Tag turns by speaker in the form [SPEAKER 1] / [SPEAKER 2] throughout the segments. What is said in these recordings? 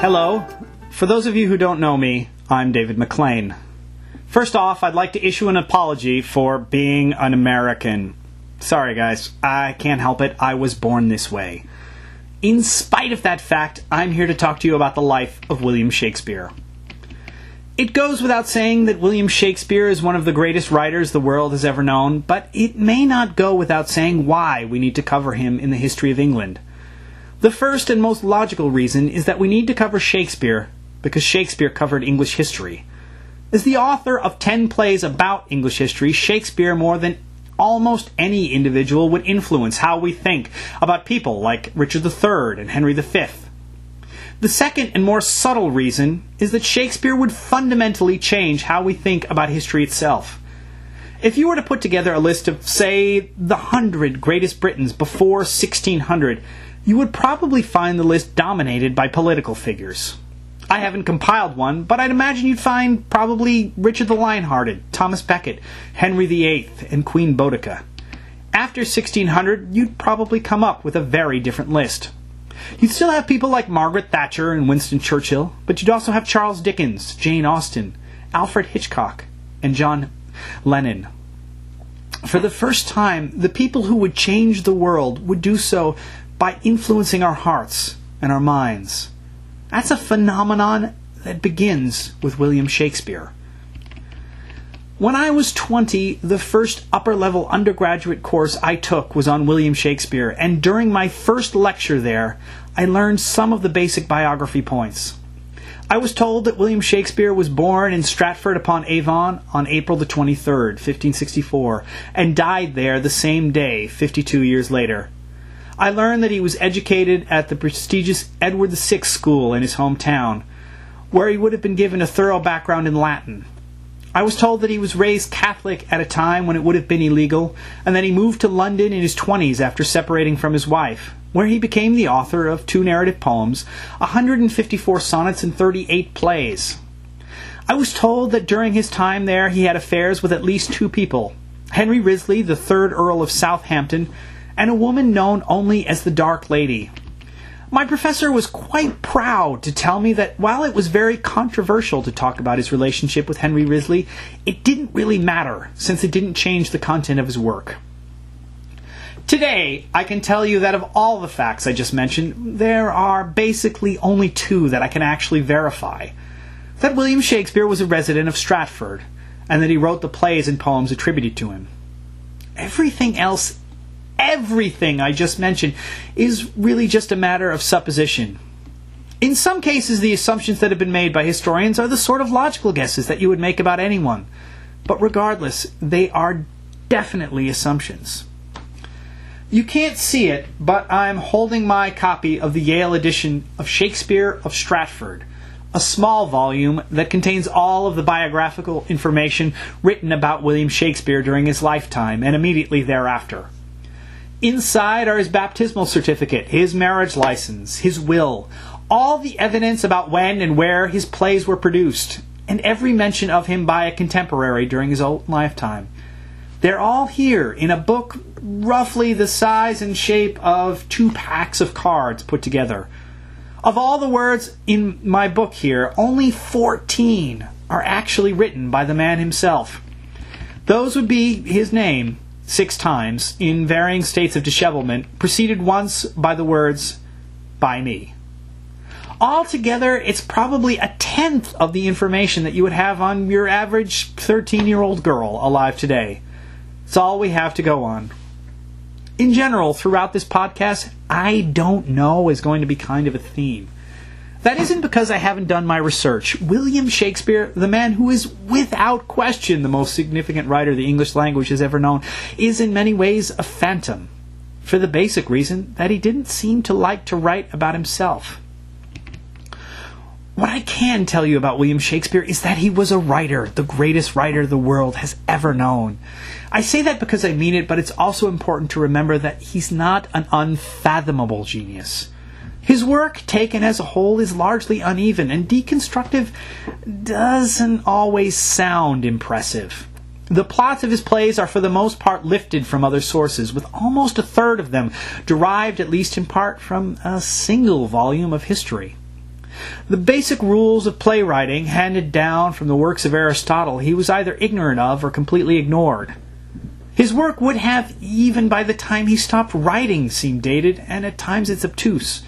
[SPEAKER 1] Hello. For those of you who don't know me, I'm David McLean. First off, I'd like to issue an apology for being an American. Sorry, guys, I can't help it. I was born this way. In spite of that fact, I'm here to talk to you about the life of William Shakespeare. It goes without saying that William Shakespeare is one of the greatest writers the world has ever known, but it may not go without saying why we need to cover him in the history of England. The first and most logical reason is that we need to cover Shakespeare because Shakespeare covered English history. As the author of 10 plays about English history, Shakespeare, more than almost any individual, would influence how we think about people like Richard III and Henry V. The second and more subtle reason is that Shakespeare would fundamentally change how we think about history itself. If you were to put together a list of, say, the hundred greatest Britons before 1600, you would probably find the list dominated by political figures. I haven't compiled one, but I'd imagine you'd find probably Richard the Lionhearted, Thomas Becket, Henry VIII, and Queen Boudica. After 1600, you'd probably come up with a very different list. You'd still have people like Margaret Thatcher and Winston Churchill, but you'd also have Charles Dickens, Jane Austen, Alfred Hitchcock, and John Lennon. For the first time, the people who would change the world would do so by influencing our hearts and our minds. That's a phenomenon that begins with William Shakespeare. When I was 20, the first upper level undergraduate course I took was on William Shakespeare, and during my first lecture there, I learned some of the basic biography points. I was told that William Shakespeare was born in Stratford upon Avon on April the 23rd, 1564, and died there the same day, 52 years later. I learned that he was educated at the prestigious Edward VI School in his hometown, where he would have been given a thorough background in Latin. I was told that he was raised Catholic at a time when it would have been illegal, and that he moved to London in his 20s after separating from his wife, where he became the author of two narrative poems, 154 sonnets, and 38 plays. I was told that during his time there he had affairs with at least two people Henry Wriothesley, the third Earl of Southampton, and a woman known only as the Dark Lady. My professor was quite proud to tell me that while it was very controversial to talk about his relationship with Henry Wriothesley, it didn't really matter since it didn't change the content of his work. Today, I can tell you that of all the facts I just mentioned, there are basically only two that I can actually verify. That William Shakespeare was a resident of Stratford, and that he wrote the plays and poems attributed to him. Everything else everything I just mentioned is really just a matter of supposition. In some cases, the assumptions that have been made by historians are the sort of logical guesses that you would make about anyone. But regardless, they are definitely assumptions. You can't see it, but I'm holding my copy of the Yale edition of Shakespeare of Stratford, a small volume that contains all of the biographical information written about William Shakespeare during his lifetime and immediately thereafter. Inside are his baptismal certificate, his marriage license, his will, all the evidence about when and where his plays were produced, and every mention of him by a contemporary during his own lifetime. They're all here in a book roughly the size and shape of two packs of cards put together. Of all the words in my book here, only 14 are actually written by the man himself. Those would be his name, six times in varying states of dishevelment, preceded once by the words, by me. Altogether, it's probably a tenth of the information that you would have on your average 13 year old girl alive today. It's all we have to go on. In general, throughout this podcast, I don't know is going to be kind of a theme. That isn't because I haven't done my research. William Shakespeare, the man who is without question the most significant writer the English language has ever known, is in many ways a phantom, for the basic reason that he didn't seem to like to write about himself. What I can tell you about William Shakespeare is that he was a writer, the greatest writer the world has ever known. I say that because I mean it, but it's also important to remember that he's not an unfathomable genius. His work, taken as a whole, is largely uneven, and deconstructive doesn't always sound impressive. The plots of his plays are for the most part lifted from other sources, with almost a third of them derived, at least in part, from a single volume of history. The basic rules of playwriting handed down from the works of Aristotle he was either ignorant of or completely ignored. His work would have, even by the time he stopped writing, seemed dated, and at times it's obtuse.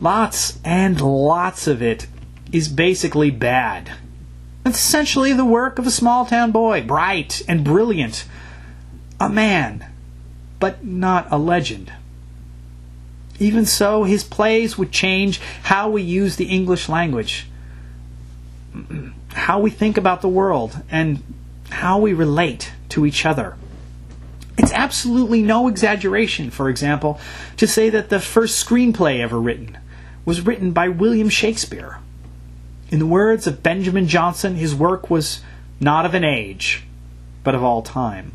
[SPEAKER 1] Lots and lots of it is basically bad. It's essentially the work of a small town boy, bright and brilliant. A man, but not a legend. Even so, his plays would change how we use the English language, how we think about the world, and how we relate to each other. It's absolutely no exaggeration, for example, to say that the first screenplay ever written was written by William Shakespeare. In the words of Benjamin Jonson, his work was not of an age, but of all time.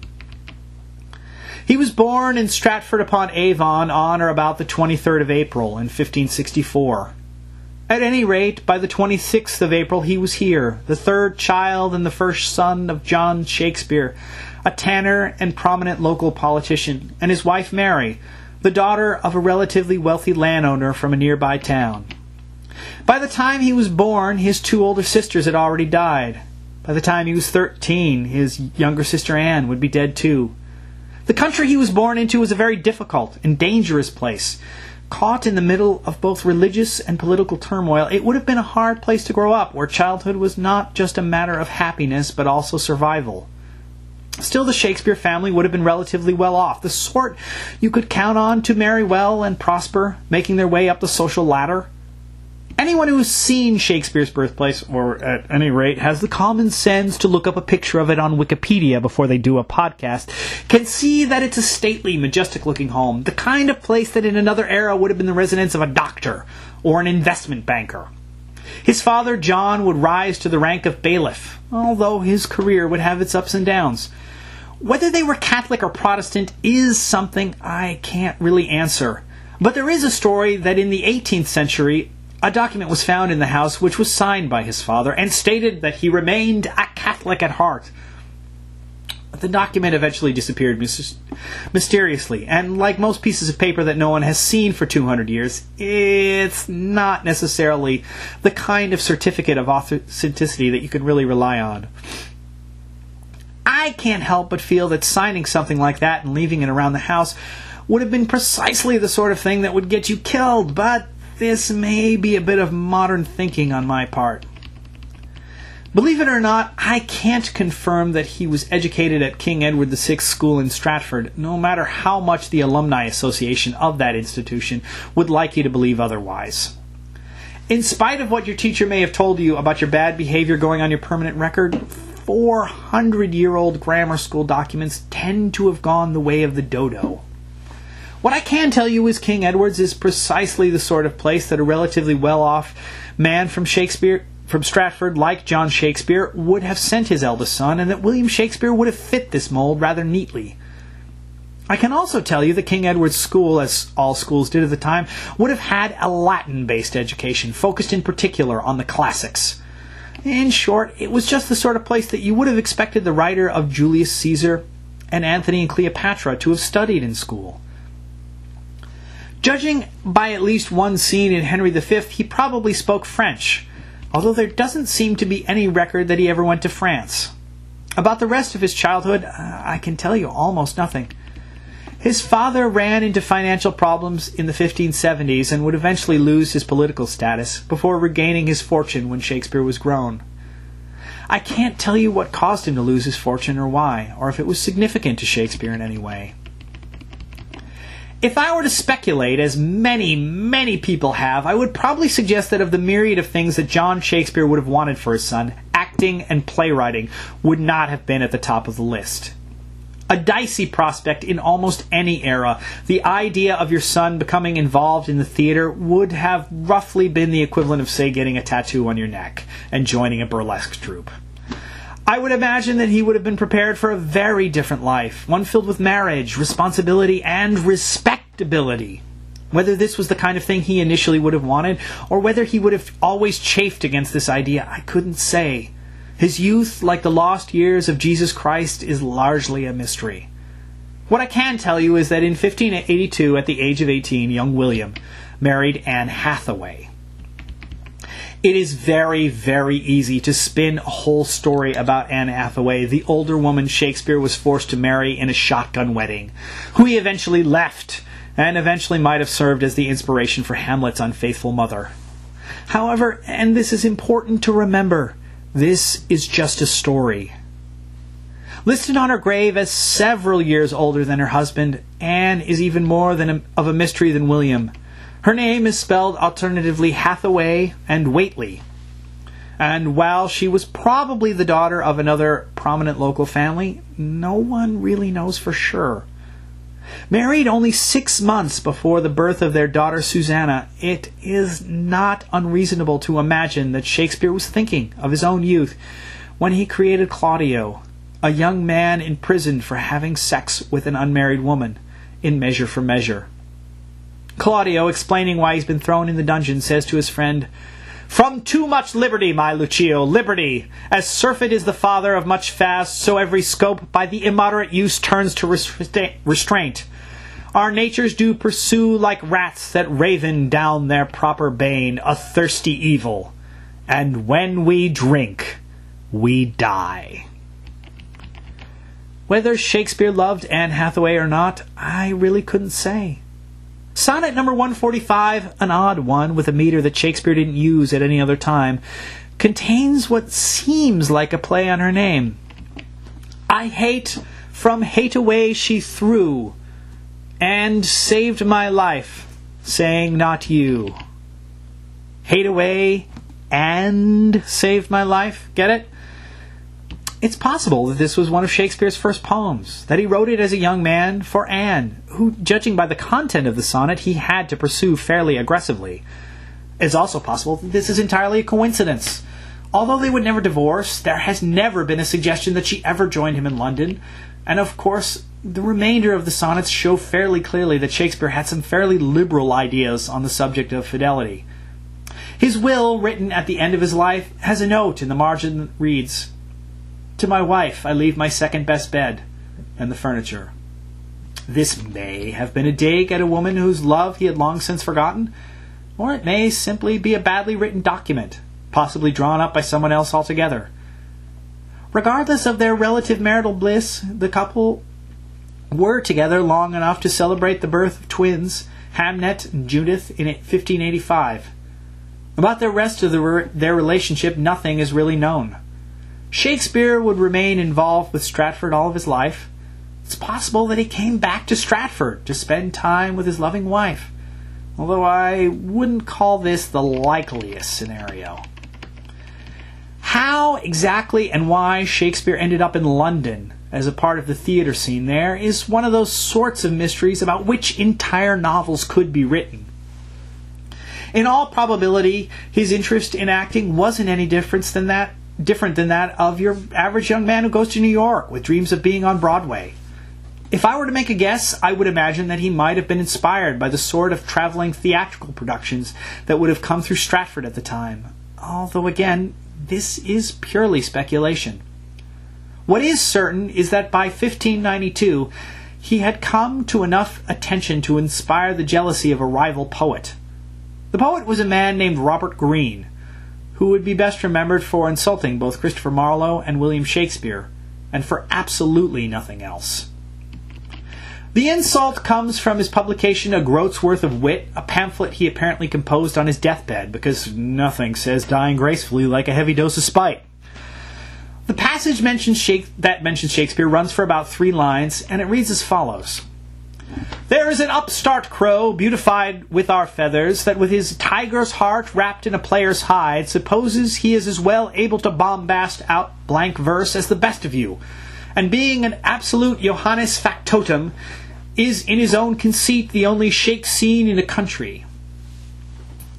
[SPEAKER 1] He was born in Stratford upon Avon on or about the 23rd of April in 1564. At any rate, by the 26th of April he was here, the third child and the first son of John Shakespeare, a tanner and prominent local politician, and his wife Mary, the daughter of a relatively wealthy landowner from a nearby town. By the time he was born, his two older sisters had already died. By the time he was 13, his younger sister Anne would be dead too. The country he was born into was a very difficult and dangerous place. Caught in the middle of both religious and political turmoil, it would have been a hard place to grow up, where childhood was not just a matter of happiness, but also survival. Still, the Shakespeare family would have been relatively well off, the sort you could count on to marry well and prosper, making their way up the social ladder. Anyone who has seen Shakespeare's birthplace, or at any rate has the common sense to look up a picture of it on Wikipedia before they do a podcast, can see that it's a stately, majestic looking home, the kind of place that in another era would have been the residence of a doctor or an investment banker. His father, John, would rise to the rank of bailiff, although his career would have its ups and downs. Whether they were Catholic or Protestant is something I can't really answer. But there is a story that in the 18th century, a document was found in the house which was signed by his father and stated that he remained a Catholic at heart. The document eventually disappeared mysteriously, and like most pieces of paper that no one has seen for 200 years, it's not necessarily the kind of certificate of authenticity that you can really rely on. I can't help but feel that signing something like that and leaving it around the house would have been precisely the sort of thing that would get you killed, but this may be a bit of modern thinking on my part. Believe it or not, I can't confirm that he was educated at King Edward VI School in Stratford, no matter how much the Alumni Association of that institution would like you to believe otherwise. In spite of what your teacher may have told you about your bad behavior going on your permanent record, 400 year old grammar school documents tend to have gone the way of the dodo. What I can tell you is King Edward's is precisely the sort of place that a relatively well off man from Shakespeare from Stratford, like John Shakespeare, would have sent his eldest son, and that William Shakespeare would have fit this mold rather neatly. I can also tell you that King Edward's school, as all schools did at the time, would have had a Latin based education, focused in particular on the classics. In short, it was just the sort of place that you would have expected the writer of Julius Caesar and Antony and Cleopatra to have studied in school. Judging by at least one scene in Henry V, he probably spoke French, although there doesn't seem to be any record that he ever went to France. About the rest of his childhood, uh, I can tell you almost nothing. His father ran into financial problems in the 1570s and would eventually lose his political status before regaining his fortune when Shakespeare was grown. I can't tell you what caused him to lose his fortune or why, or if it was significant to Shakespeare in any way. If I were to speculate, as many, many people have, I would probably suggest that of the myriad of things that John Shakespeare would have wanted for his son, acting and playwriting would not have been at the top of the list. A dicey prospect in almost any era, the idea of your son becoming involved in the theater would have roughly been the equivalent of, say, getting a tattoo on your neck and joining a burlesque troupe. I would imagine that he would have been prepared for a very different life, one filled with marriage, responsibility, and respectability. Whether this was the kind of thing he initially would have wanted, or whether he would have always chafed against this idea, I couldn't say. His youth, like the lost years of Jesus Christ, is largely a mystery. What I can tell you is that in 1582, at the age of 18, young William married Anne Hathaway. It is very, very easy to spin a whole story about Anne Hathaway, the older woman Shakespeare was forced to marry in a shotgun wedding, who he eventually left, and eventually might have served as the inspiration for Hamlet's unfaithful mother. However, and this is important to remember, this is just a story. Listed on her grave as several years older than her husband, Anne is even more than a, of a mystery than William. Her name is spelled alternatively Hathaway and Whately. And while she was probably the daughter of another prominent local family, no one really knows for sure. Married only six months before the birth of their daughter Susanna, it is not unreasonable to imagine that Shakespeare was thinking of his own youth when he created Claudio, a young man imprisoned for having sex with an unmarried woman, in Measure for Measure. Claudio, explaining why he's been thrown in the dungeon, says to his friend, From too much liberty, my Lucio, liberty! As surfeit is the father of much fast, so every scope by the immoderate use turns to restraint. Our natures do pursue like rats that raven down their proper bane, a thirsty evil. And when we drink, we die. Whether Shakespeare loved Anne Hathaway or not, I really couldn't say. Sonnet number 145, an odd one with a meter that Shakespeare didn't use at any other time, contains what seems like a play on her name. I hate, from hate away she threw, and saved my life, saying not you. Hate away and saved my life. Get it? It's possible that this was one of Shakespeare's first poems, that he wrote it as a young man for Anne, who, judging by the content of the sonnet, he had to pursue fairly aggressively. It's also possible that this is entirely a coincidence. Although they would never divorce, there has never been a suggestion that she ever joined him in London, and of course, the remainder of the sonnets show fairly clearly that Shakespeare had some fairly liberal ideas on the subject of fidelity. His will, written at the end of his life, has a note in the margin that reads, to my wife I leave my second best bed and the furniture. This may have been a dig at a woman whose love he had long since forgotten, or it may simply be a badly written document, possibly drawn up by someone else altogether. Regardless of their relative marital bliss, the couple were together long enough to celebrate the birth of twins, Hamnet and Judith, in 1585. About the rest of the, their relationship, nothing is really known. Shakespeare would remain involved with Stratford all of his life. It's possible that he came back to Stratford to spend time with his loving wife, although I wouldn't call this the likeliest scenario. How exactly and why Shakespeare ended up in London as a part of the theater scene there is one of those sorts of mysteries about which entire novels could be written. In all probability, his interest in acting wasn't any different than that different than that of your average young man who goes to New York with dreams of being on Broadway. If I were to make a guess, I would imagine that he might have been inspired by the sort of traveling theatrical productions that would have come through Stratford at the time. Although, again, this is purely speculation. What is certain is that by 1592, he had come to enough attention to inspire the jealousy of a rival poet. The poet was a man named Robert Greene, who would be best remembered for insulting both Christopher Marlowe and William Shakespeare, and for absolutely nothing else. The insult comes from his publication A Groat's Worth of Wit, a pamphlet he apparently composed on his deathbed, because nothing says dying gracefully like a heavy dose of spite. The passage mentions that mentions Shakespeare runs for about three lines, and it reads as follows. There is an upstart crow, beautified with our feathers, that with his tiger's heart wrapped in a player's hide, supposes he is as well able to bombast out blank verse as the best of you, and being an absolute Johannes factotum, is in his own conceit the only shake scene in the country.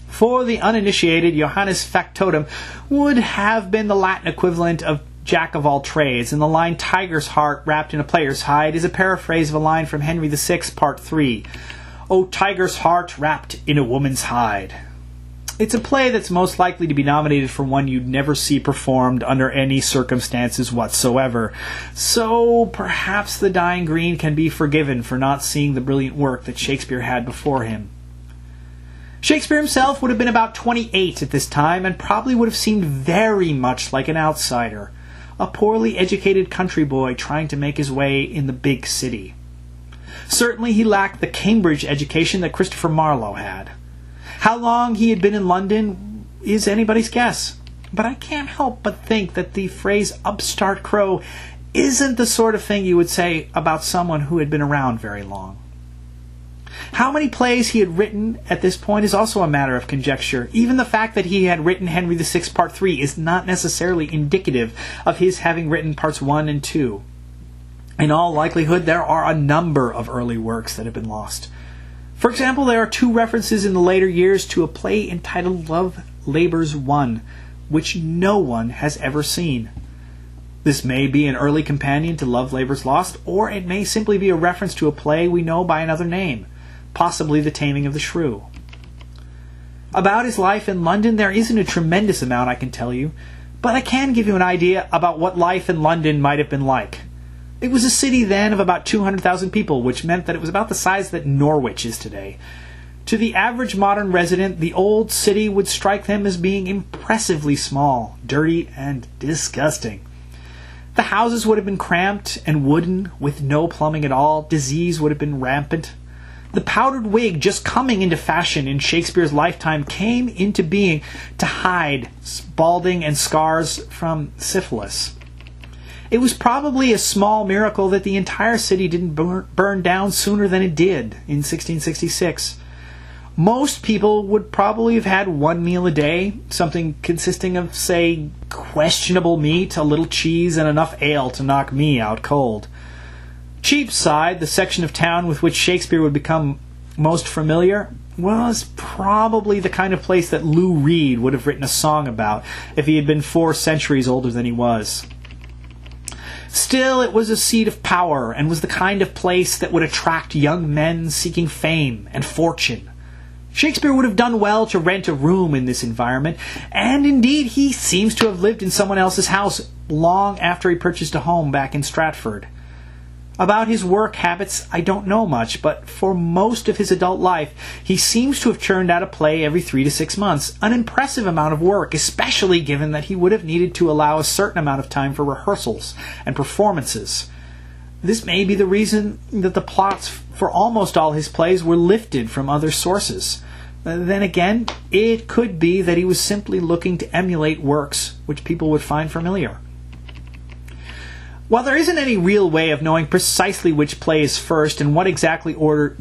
[SPEAKER 1] For the uninitiated, Johannes factotum would have been the Latin equivalent of jack of all trades, and the line Tiger's Heart wrapped in a player's hide is a paraphrase of a line from Henry VI, Part 3. Oh, Tiger's Heart wrapped in a woman's hide. It's a play that's most likely to be nominated for one you'd never see performed under any circumstances whatsoever. So perhaps the dying green can be forgiven for not seeing the brilliant work that Shakespeare had before him. Shakespeare himself would have been about 28 at this time and probably would have seemed very much like an outsider, a poorly educated country boy trying to make his way in the big city. Certainly he lacked the Cambridge education that Christopher Marlowe had. How long he had been in London is anybody's guess, but I can't help but think that the phrase upstart crow isn't the sort of thing you would say about someone who had been around very long. How many plays he had written at this point is also a matter of conjecture. Even the fact that he had written Henry VI Part 3 is not necessarily indicative of his having written Parts 1 and 2. In all likelihood, there are a number of early works that have been lost. For example, there are two references in the later years to a play entitled Love Labours Won, which no one has ever seen. This may be an early companion to Love Labours Lost, or it may simply be a reference to a play we know by another name possibly The Taming of the Shrew. About his life in London, there isn't a tremendous amount I can tell you, but I can give you an idea about what life in London might have been like. It was a city then of about 200,000 people, which meant that it was about the size that Norwich is today. To the average modern resident, the old city would strike them as being impressively small, dirty, and disgusting. The houses would have been cramped and wooden, with no plumbing at all. Disease would have been rampant. The powdered wig, just coming into fashion in Shakespeare's lifetime, came into being to hide balding and scars from syphilis. It was probably a small miracle that the entire city didn't burn down sooner than it did in 1666. Most people would probably have had one meal a day, something consisting of, say, questionable meat, a little cheese, and enough ale to knock me out cold. Cheapside, the section of town with which Shakespeare would become most familiar, was probably the kind of place that Lou Reed would have written a song about if he had been four centuries older than he was. Still, it was a seat of power and was the kind of place that would attract young men seeking fame and fortune. Shakespeare would have done well to rent a room in this environment, and indeed he seems to have lived in someone else's house long after he purchased a home back in Stratford. About his work habits, I don't know much, but for most of his adult life, he seems to have churned out a play every three to six months, an impressive amount of work, especially given that he would have needed to allow a certain amount of time for rehearsals and performances. This may be the reason that the plots for almost all his plays were lifted from other sources. Uh, then again, it could be that he was simply looking to emulate works which people would find familiar. While there isn't any real way of knowing precisely which play is first and what exactly order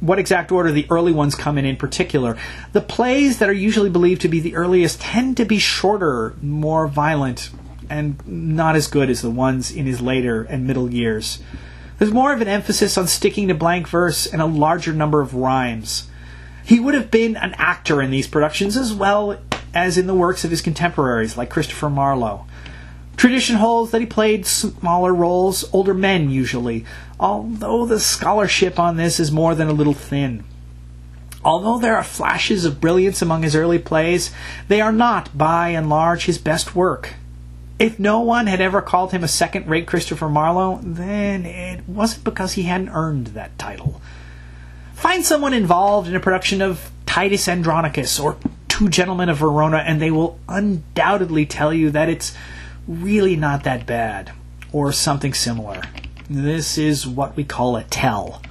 [SPEAKER 1] what exact order the early ones come in in particular, the plays that are usually believed to be the earliest tend to be shorter, more violent, and not as good as the ones in his later and middle years. There's more of an emphasis on sticking to blank verse and a larger number of rhymes. He would have been an actor in these productions as well as in the works of his contemporaries like Christopher Marlowe. Tradition holds that he played smaller roles, older men usually, although the scholarship on this is more than a little thin. Although there are flashes of brilliance among his early plays, they are not, by and large, his best work. If no one had ever called him a second rate Christopher Marlowe, then it wasn't because he hadn't earned that title. Find someone involved in a production of Titus Andronicus or Two Gentlemen of Verona, and they will undoubtedly tell you that it's really not that bad, or something similar. This is what we call a tell.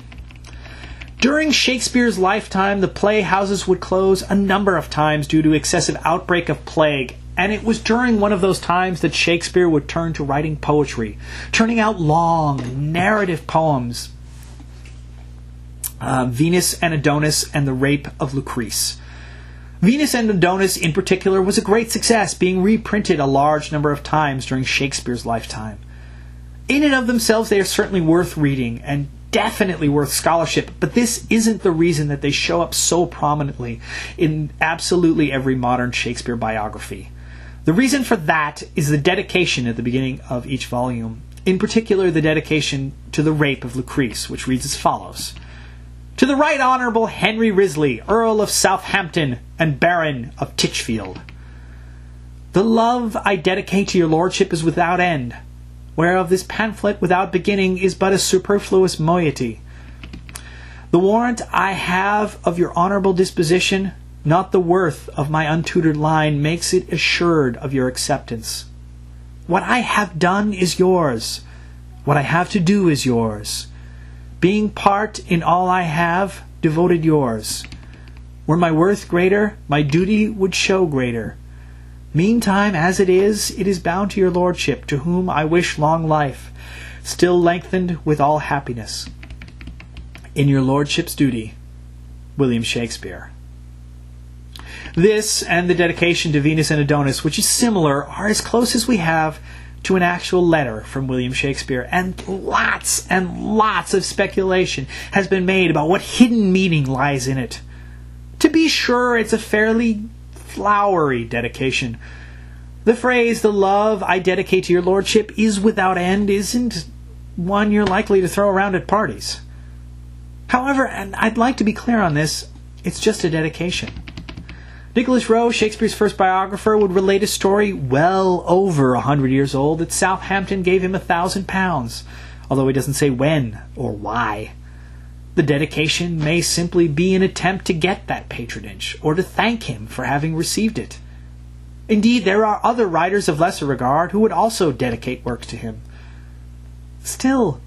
[SPEAKER 1] During Shakespeare's lifetime, the playhouses would close a number of times due to excessive outbreak of plague, and it was during one of those times that Shakespeare would turn to writing poetry, turning out long, narrative poems. Uh, Venus and Adonis and the Rape of Lucrece. Venus and Adonis, in particular, was a great success, being reprinted a large number of times during Shakespeare's lifetime. In and of themselves, they are certainly worth reading and definitely worth scholarship, but this isn't the reason that they show up so prominently in absolutely every modern Shakespeare biography. The reason for that is the dedication at the beginning of each volume, in particular, the dedication to the rape of Lucrece, which reads as follows to the Right Honourable Henry Wriothesley, Earl of Southampton and Baron of Titchfield. The love I dedicate to your lordship is without end, whereof this pamphlet without beginning is but a superfluous moiety. The warrant I have of your honourable disposition, not the worth of my untutored line makes it assured of your acceptance. What I have done is yours. What I have to do is yours. Being part in all I have, devoted yours. Were my worth greater, my duty would show greater. Meantime, as it is, it is bound to your lordship, to whom I wish long life, still lengthened with all happiness. In your lordship's duty, William Shakespeare. This and the dedication to Venus and Adonis, which is similar, are as close as we have to an actual letter from William Shakespeare, and lots and lots of speculation has been made about what hidden meaning lies in it. To be sure, it's a fairly flowery dedication. The phrase, the love I dedicate to your lordship is without end, isn't one you're likely to throw around at parties. However, and I'd like to be clear on this, it's just a dedication. Nicholas Rowe, Shakespeare's first biographer, would relate a story well over a hundred years old that Southampton gave him a thousand pounds, although he doesn't say when or why. The dedication may simply be an attempt to get that patronage, or to thank him for having received it. Indeed, there are other writers of lesser regard who would also dedicate works to him. Still,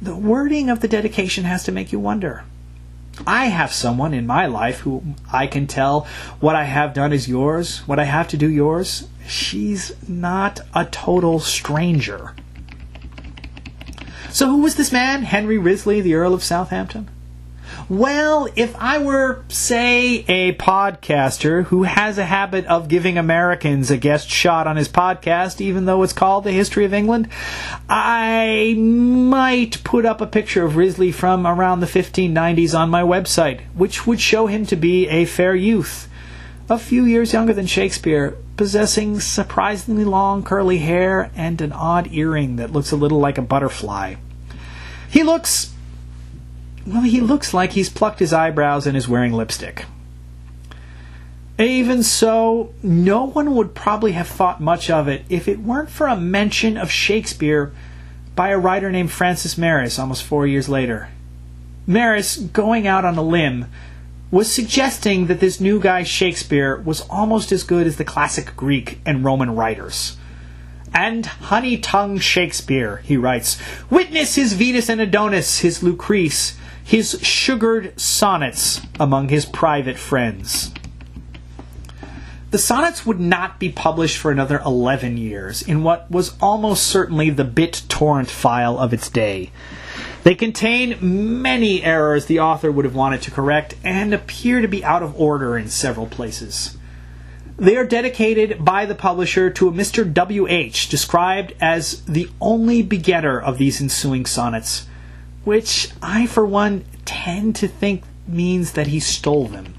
[SPEAKER 1] the wording of the dedication has to make you wonder. I have someone in my life who I can tell what I have done is yours, what I have to do yours. She's not a total stranger. So, who was this man, Henry Wriothesley, the Earl of Southampton? Well, if I were, say, a podcaster who has a habit of giving Americans a guest shot on his podcast, even though it's called The History of England, I might put up a picture of Wriothesley from around the 1590s on my website, which would show him to be a fair youth, a few years younger than Shakespeare, possessing surprisingly long curly hair and an odd earring that looks a little like a butterfly. He looks well, he looks like he's plucked his eyebrows and is wearing lipstick. Even so, no one would probably have thought much of it if it weren't for a mention of Shakespeare by a writer named Francis Meres almost four years later. Meres, going out on a limb, was suggesting that this new guy Shakespeare was almost as good as the classic Greek and Roman writers. And honey tongue Shakespeare, he writes, witness his Venus and Adonis, his Lucrece, his sugared sonnets among his private friends. The sonnets would not be published for another 11 years in what was almost certainly the BitTorrent file of its day. They contain many errors the author would have wanted to correct and appear to be out of order in several places. They are dedicated by the publisher to a Mr. W.H., described as the only begetter of these ensuing sonnets which I, for one, tend to think means that he stole them.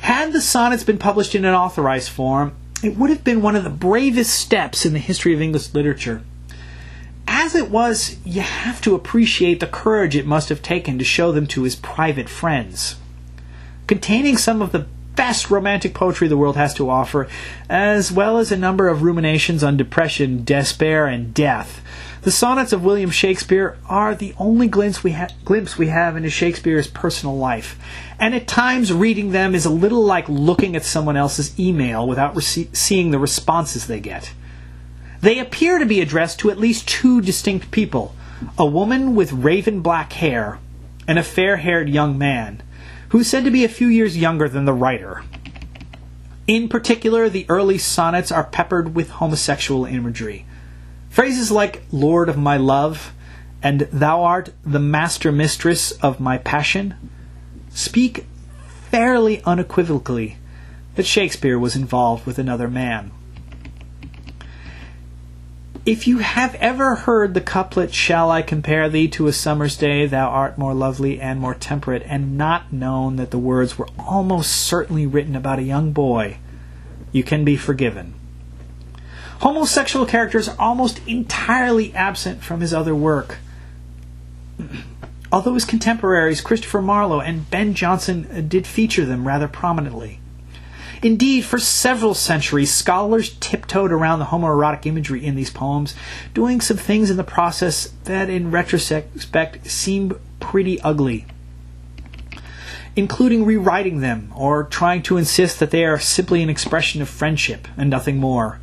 [SPEAKER 1] Had the sonnets been published in an authorized form, it would have been one of the bravest steps in the history of English literature. As it was, you have to appreciate the courage it must have taken to show them to his private friends. Containing some of the best romantic poetry the world has to offer, as well as a number of ruminations on depression, despair, and death, the sonnets of William Shakespeare are the only glimpse we, ha- glimpse we have into Shakespeare's personal life, and at times reading them is a little like looking at someone else's email without rece- seeing the responses they get. They appear to be addressed to at least two distinct people a woman with raven black hair and a fair haired young man, who's said to be a few years younger than the writer. In particular, the early sonnets are peppered with homosexual imagery. Phrases like Lord of my love and Thou art the master mistress of my passion speak fairly unequivocally that Shakespeare was involved with another man. If you have ever heard the couplet, Shall I compare thee to a summer's day, thou art more lovely and more temperate, and not known that the words were almost certainly written about a young boy, you can be forgiven. Homosexual characters are almost entirely absent from his other work. Although his contemporaries, Christopher Marlowe and Ben Jonson, did feature them rather prominently. Indeed, for several centuries, scholars tiptoed around the homoerotic imagery in these poems, doing some things in the process that, in retrospect, seem pretty ugly. including rewriting them or trying to insist that they are simply an expression of friendship and nothing more.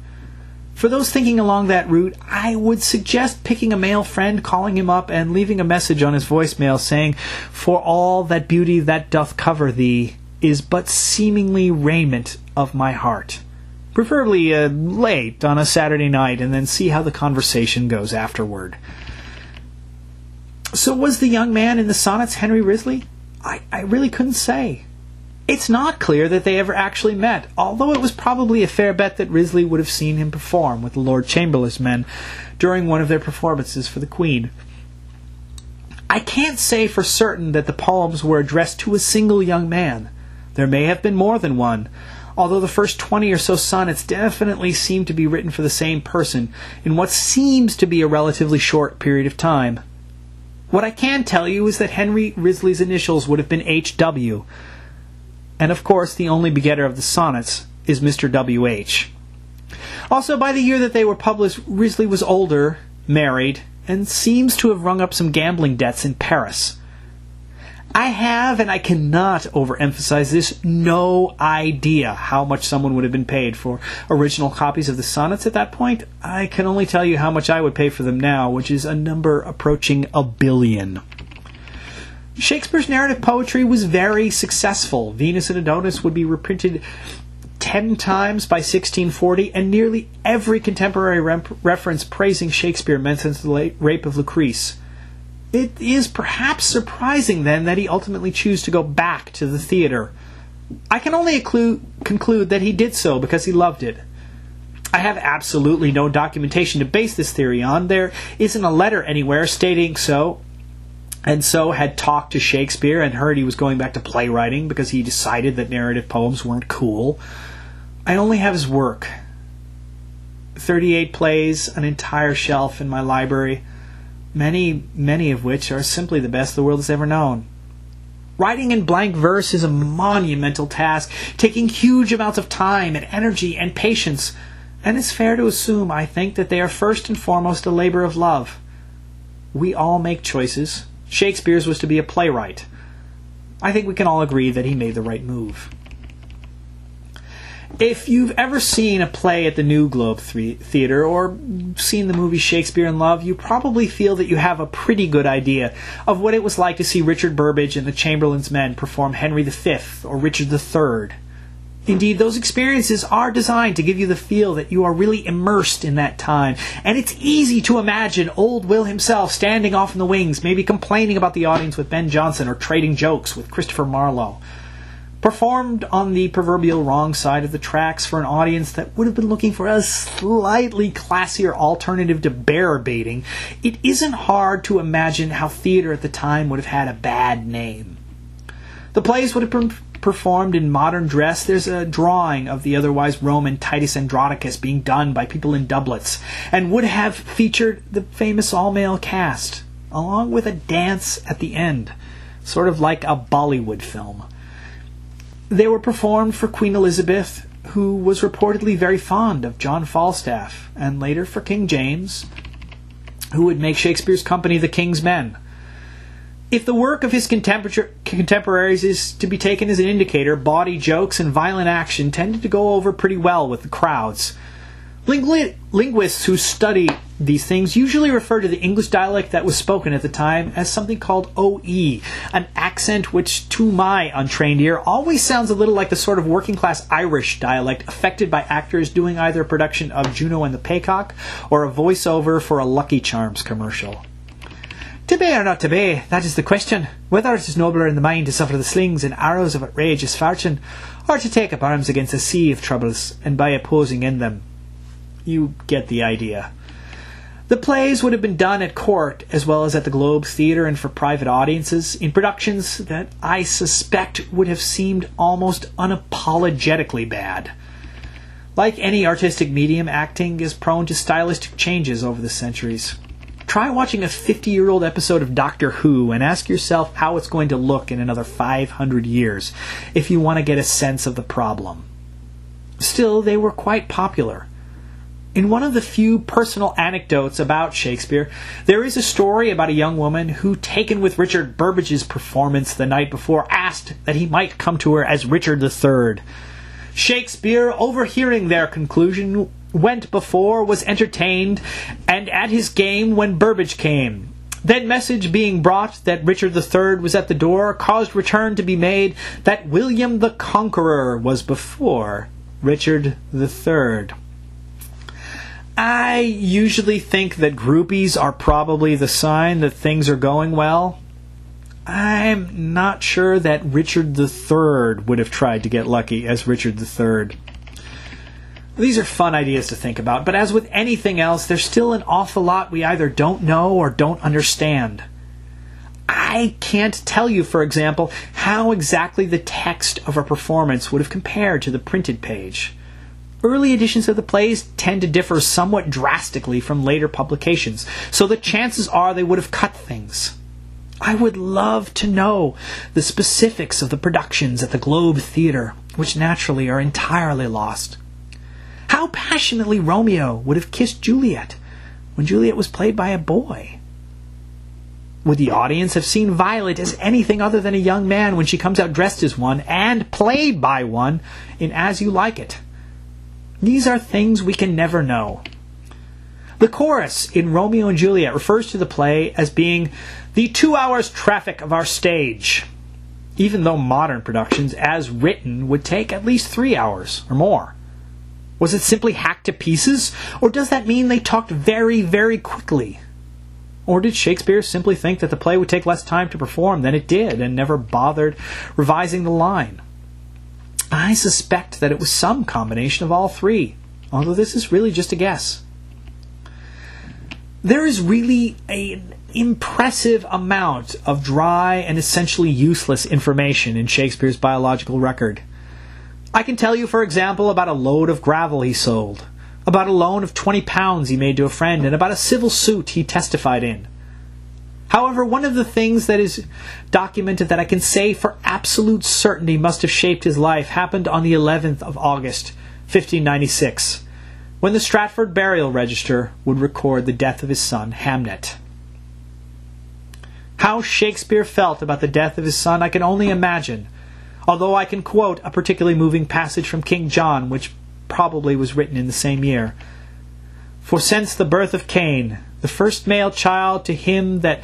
[SPEAKER 1] For those thinking along that route, I would suggest picking a male friend, calling him up, and leaving a message on his voicemail saying, For all that beauty that doth cover thee is but seemingly raiment of my heart. Preferably uh, late on a Saturday night, and then see how the conversation goes afterward. So, was the young man in the sonnets Henry Wriothesley? I, I really couldn't say. It's not clear that they ever actually met, although it was probably a fair bet that Wriothesley would have seen him perform with the Lord Chamberlain's men during one of their performances for the Queen. I can't say for certain that the poems were addressed to a single young man. There may have been more than one, although the first 20 or so sonnets definitely seem to be written for the same person in what seems to be a relatively short period of time. What I can tell you is that Henry Wriothesley's initials would have been H.W., and of course the only begetter of the sonnets is Mr. W.H. Also, by the year that they were published, Wriothesley was older, married, and seems to have rung up some gambling debts in Paris. I have, and I cannot overemphasize this, no idea how much someone would have been paid for original copies of the sonnets at that point. I can only tell you how much I would pay for them now, which is a number approaching a billion. Shakespeare's narrative poetry was very successful. Venus and Adonis would be reprinted ten times by 1640, and nearly every contemporary reference praising Shakespeare mentions the rape of Lucrece. It is perhaps surprising, then, that he ultimately chose to go back to the theater. I can only acclu- conclude that he did so because he loved it. I have absolutely no documentation to base this theory on. There isn't a letter anywhere stating so, and so had talked to Shakespeare and heard he was going back to playwriting because he decided that narrative poems weren't cool. I only have his work 38 plays, an entire shelf in my library, many, many of which are simply the best the world has ever known. Writing in blank verse is a monumental task, taking huge amounts of time and energy and patience, and it's fair to assume, I think, that they are first and foremost a labor of love. We all make choices, Shakespeare's was to be a playwright. I think we can all agree that he made the right move. If you've ever seen a play at the New Globe Theatre or seen the movie Shakespeare in Love, you probably feel that you have a pretty good idea of what it was like to see Richard Burbage and the Chamberlain's Men perform Henry V or Richard III. Indeed, those experiences are designed to give you the feel that you are really immersed in that time. And it's easy to imagine old Will himself standing off in the wings, maybe complaining about the audience with Ben Jonson or trading jokes with Christopher Marlowe. Performed on the proverbial wrong side of the tracks for an audience that would have been looking for a slightly classier alternative to bear baiting, it isn't hard to imagine how theater at the time would have had a bad name. The plays would have performed in modern dress, there's a drawing of the otherwise Roman Titus Andronicus being done by people in doublets, and would have featured the famous all male cast, along with a dance at the end, sort of like a Bollywood film. They were performed for Queen Elizabeth, who was reportedly very fond of John Falstaff, and later for King James, who would make Shakespeare's company the King's Men if the work of his contemporaries is to be taken as an indicator, bawdy jokes and violent action tended to go over pretty well with the crowds. Lingui- linguists who study these things usually refer to the English dialect that was spoken at the time as something called OP, an accent which, to my untrained ear, always sounds a little like the sort of working class Irish dialect affected by actors doing either a production of Juno and the Paycock or a voiceover for a Lucky Charms commercial. To be or not to be, that is the question. Whether it is nobler in the mind to suffer the slings and arrows of outrageous fortune, or to take up arms against a sea of troubles, and by opposing in them. You get the idea. The plays would have been done at court as well as at the Globe Theatre and for private audiences in productions that I suspect would have seemed almost unapologetically bad. Like any artistic medium, acting is prone to stylistic changes over the centuries. Try watching a 50 year old episode of Doctor Who and ask yourself how it's going to look in another 500 years if you want to get a sense of the problem. Still, they were quite popular. In one of the few personal anecdotes about Shakespeare, there is a story about a young woman who, taken with Richard Burbage's performance the night before, asked that he might come to her as Richard III. Shakespeare, overhearing their conclusion, went before, was entertained, and at his game when Burbage came. Then message being brought that Richard III was at the door, caused return to be made that William the Conqueror was before Richard III. I usually think that groupies are probably the sign that things are going well. I'm not sure that Richard III would have tried to get lucky as Richard III. These are fun ideas to think about, but as with anything else, there's still an awful lot we either don't know or don't understand. I can't tell you, for example, how exactly the text of a performance would have compared to the printed page. Early editions of the plays tend to differ somewhat drastically from later publications, so the chances are they would have cut things. I would love to know the specifics of the productions at the Globe Theatre, which naturally are entirely lost. How passionately Romeo would have kissed Juliet when Juliet was played by a boy. Would the audience have seen Viola as anything other than a young man when she comes out dressed as one and played by one in As You Like It? These are things we can never know. The chorus in Romeo and Juliet refers to the play as being the two hours traffic of our stage, even though modern productions, as written, would take at least three hours or more. Was it simply hacked to pieces, or does that mean they talked very, very quickly? Or did Shakespeare simply think that the play would take less time to perform than it did and never bothered revising the line? I suspect that it was some combination of all three, although this is really just a guess. There is really an impressive amount of dry and essentially useless information in Shakespeare's biological record. I can tell you, for example, about a load of gravel he sold, about a loan of 20 pounds he made to a friend, and about a civil suit he testified in. However, one of the things that is documented that I can say for absolute certainty must have shaped his life happened on the 11th of August, 1596, when the Stratford Burial Register would record the death of his son, Hamnet. How Shakespeare felt about the death of his son, I can only imagine, although I can quote a particularly moving passage from King John, which probably was written in the same year. For since the birth of Cain, the first male child to him that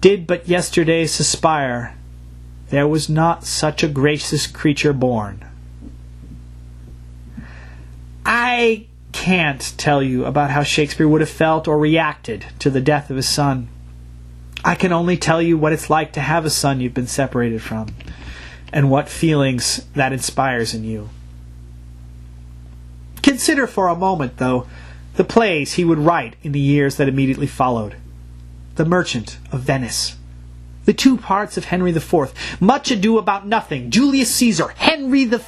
[SPEAKER 1] did but yesterday suspire, there was not such a gracious creature born. I can't tell you about how Shakespeare would have felt or reacted to the death of his son. I can only tell you what it's like to have a son you've been separated from, and what feelings that inspires in you. Consider for a moment, though, the plays he would write in the years that immediately followed. The Merchant of Venice. The two parts of Henry IV. Much Ado About Nothing. Julius Caesar. Henry V.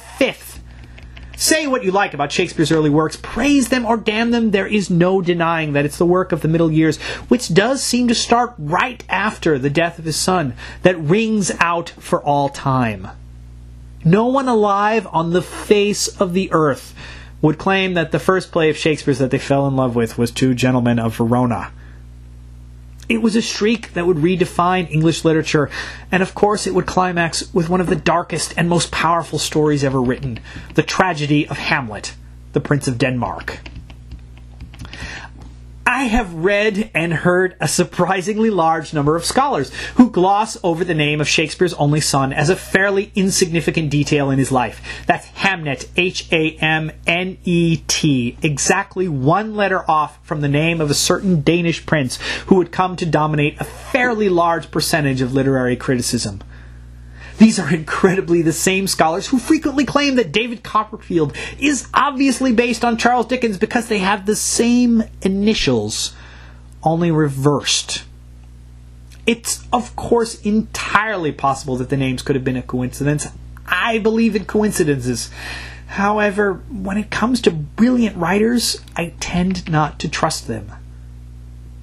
[SPEAKER 1] Say what you like about Shakespeare's early works, praise them or damn them, there is no denying that it's the work of the Middle Years, which does seem to start right after the death of his son, that rings out for all time. No one alive on the face of the earth would claim that the first play of Shakespeare's that they fell in love with was Two Gentlemen of Verona. It was a streak that would redefine English literature, and of course, it would climax with one of the darkest and most powerful stories ever written the tragedy of Hamlet, the Prince of Denmark. I have read and heard a surprisingly large number of scholars who gloss over the name of Shakespeare's only son as a fairly insignificant detail in his life. That's Hamnet, H A M N E T, exactly one letter off from the name of a certain Danish prince who would come to dominate a fairly large percentage of literary criticism. These are incredibly the same scholars who frequently claim that David Copperfield is obviously based on Charles Dickens because they have the same initials, only reversed. It's, of course, entirely possible that the names could have been a coincidence. I believe in coincidences. However, when it comes to brilliant writers, I tend not to trust them.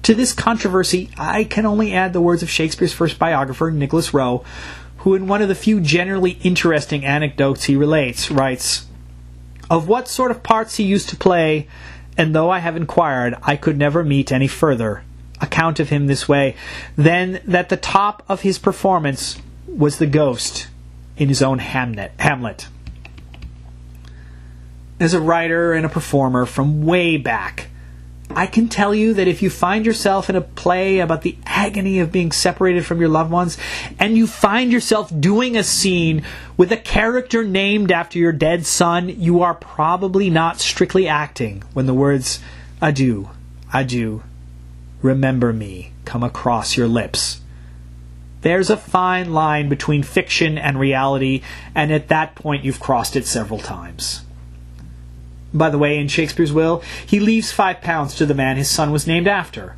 [SPEAKER 1] To this controversy, I can only add the words of Shakespeare's first biographer, Nicholas Rowe, who, in one of the few generally interesting anecdotes he relates, writes Of what sort of parts he used to play, and though I have inquired, I could never meet any further account of him this way than that the top of his performance was the ghost in his own Hamlet. Hamlet. As a writer and a performer from way back, I can tell you that if you find yourself in a play about the agony of being separated from your loved ones, and you find yourself doing a scene with a character named after your dead son, you are probably not strictly acting when the words adieu, adieu, remember me come across your lips. There's a fine line between fiction and reality, and at that point you've crossed it several times. By the way, in Shakespeare's will, he leaves five pounds to the man his son was named after,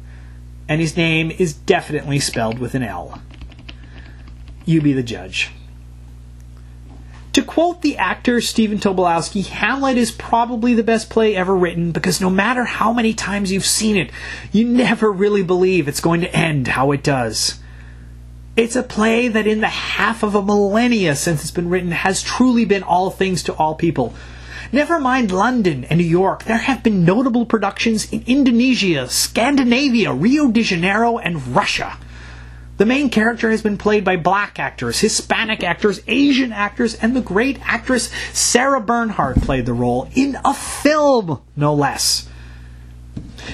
[SPEAKER 1] and his name is definitely spelled with an L. You be the judge. To quote the actor Stephen Tobolowsky, Hamlet is probably the best play ever written because no matter how many times you've seen it, you never really believe it's going to end how it does. It's a play that, in the half of a millennia since it's been written, has truly been all things to all people. Never mind London and New York, there have been notable productions in Indonesia, Scandinavia, Rio de Janeiro, and Russia. The main character has been played by black actors, Hispanic actors, Asian actors, and the great actress Sarah Bernhardt played the role in a film, no less.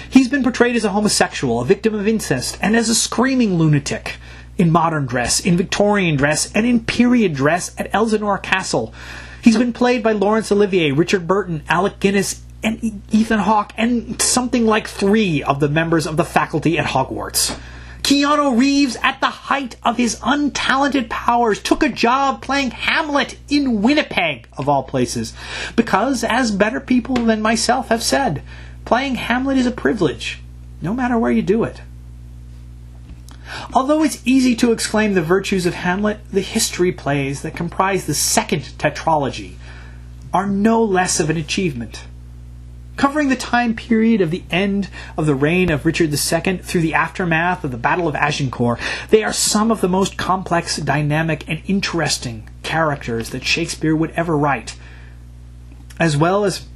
[SPEAKER 1] He's been portrayed as a homosexual, a victim of incest, and as a screaming lunatic in modern dress, in Victorian dress, and in period dress at Elsinore Castle. He's been played by Laurence Olivier, Richard Burton, Alec Guinness, and Ethan Hawke, and something like three of the members of the faculty at Hogwarts. Keanu Reeves, at the height of his untalented powers, took a job playing Hamlet in Winnipeg, of all places. Because, as better people than myself have said, playing Hamlet is a privilege, no matter where you do it. Although it's easy to exclaim the virtues of Hamlet, the history plays that comprise the second tetralogy are no less of an achievement covering the time period of the end of the reign of Richard II through the aftermath of the Battle of Agincourt. They are some of the most complex, dynamic, and interesting characters that Shakespeare would ever write, as well as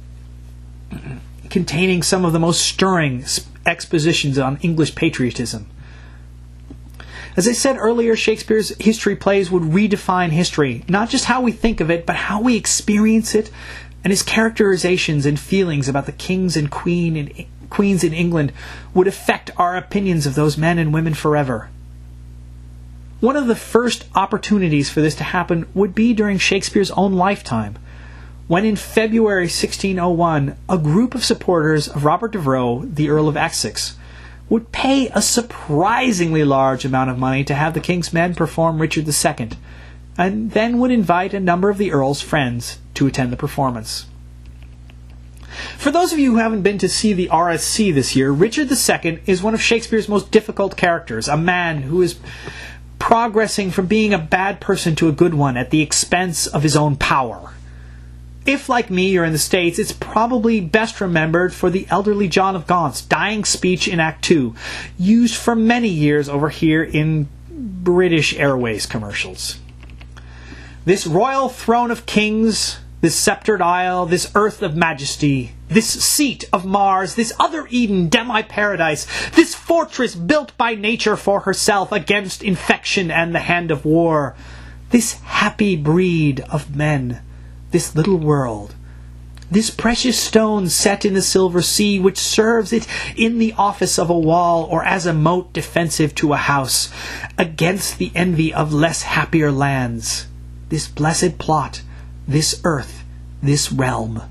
[SPEAKER 1] containing some of the most stirring expositions on English patriotism. As I said earlier, Shakespeare's history plays would redefine history, not just how we think of it, but how we experience it, and his characterizations and feelings about the kings and queen and queens in England would affect our opinions of those men and women forever. One of the first opportunities for this to happen would be during Shakespeare's own lifetime, when in February 1601 a group of supporters of Robert Devereux, the Earl of Essex, would pay a surprisingly large amount of money to have the King's men perform Richard II, and then would invite a number of the Earl's friends to attend the performance. For those of you who haven't been to see the RSC this year, Richard II is one of Shakespeare's most difficult characters, a man who is progressing from being a bad person to a good one at the expense of his own power. If, like me, you're in the States, it's probably best remembered for the elderly John of Gaunt's dying speech in Act 2, used for many years over here in British Airways commercials. This royal throne of kings, this sceptred isle, this earth of majesty, this seat of Mars, this other Eden, demi paradise, this fortress built by nature for herself against infection and the hand of war, this happy breed of men, this little world, this precious stone set in the silver sea, which serves it in the office of a wall or as a moat defensive to a house, against the envy of less happier lands this blessed plot, this earth, this realm,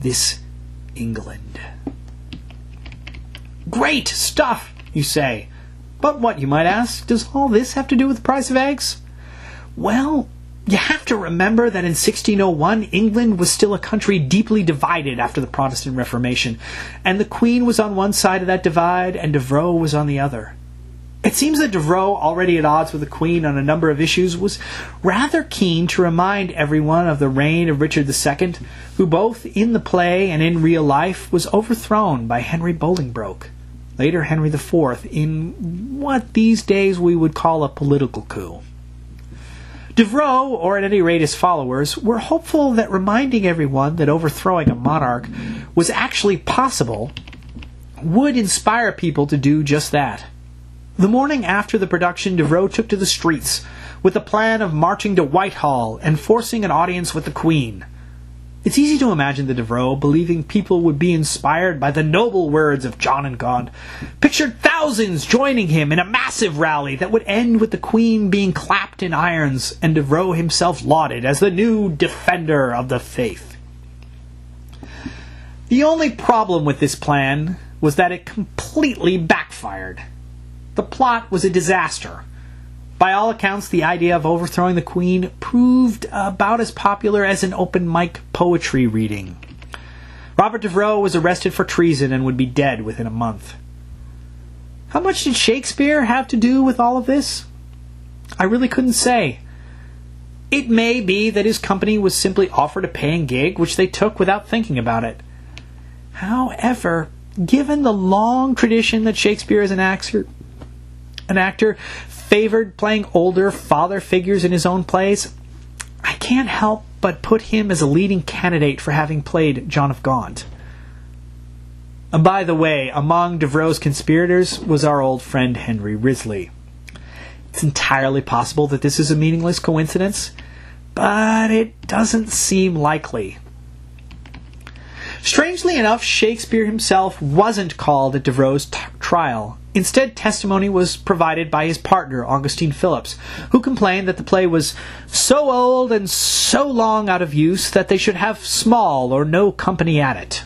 [SPEAKER 1] this England. Great stuff, you say. But what, you might ask, does all this have to do with the price of eggs? Well, you have to remember that in 1601 England was still a country deeply divided after the Protestant Reformation, and the Queen was on one side of that divide and Devereux was on the other. It seems that Devereux, already at odds with the Queen on a number of issues, was rather keen to remind everyone of the reign of Richard II, who both in the play and in real life was overthrown by Henry Bolingbroke, later Henry IV, in what these days we would call a political coup. Devereux, or at any rate his followers, were hopeful that reminding everyone that overthrowing a monarch was actually possible would inspire people to do just that. The morning after the production, Devereux took to the streets with the plan of marching to Whitehall and forcing an audience with the Queen. It's easy to imagine the Devereux believing people would be inspired by the noble words of John of Gaunt, pictured thousands joining him in a massive rally that would end with the Queen being clapped in irons and Devereux himself lauded as the new defender of the faith. The only problem with this plan was that it completely backfired. The plot was a disaster by all accounts, the idea of overthrowing the Queen proved about as popular as an open mic poetry reading. Robert Devereux was arrested for treason and would be dead within a month. How much did Shakespeare have to do with all of this? I really couldn't say. It may be that his company was simply offered a paying gig, which they took without thinking about it. However, given the long tradition that Shakespeare is an actor, an actor favored playing older father figures in his own plays, I can't help but put him as a leading candidate for having played John of Gaunt. And by the way, among Devereux's conspirators was our old friend Henry Wriothesley. It's entirely possible that this is a meaningless coincidence, but it doesn't seem likely. Strangely enough, Shakespeare himself wasn't called at Devereux's t- trial, Instead, testimony was provided by his partner, Augustine Phillips, who complained that the play was so old and so long out of use that they should have small or no company at it.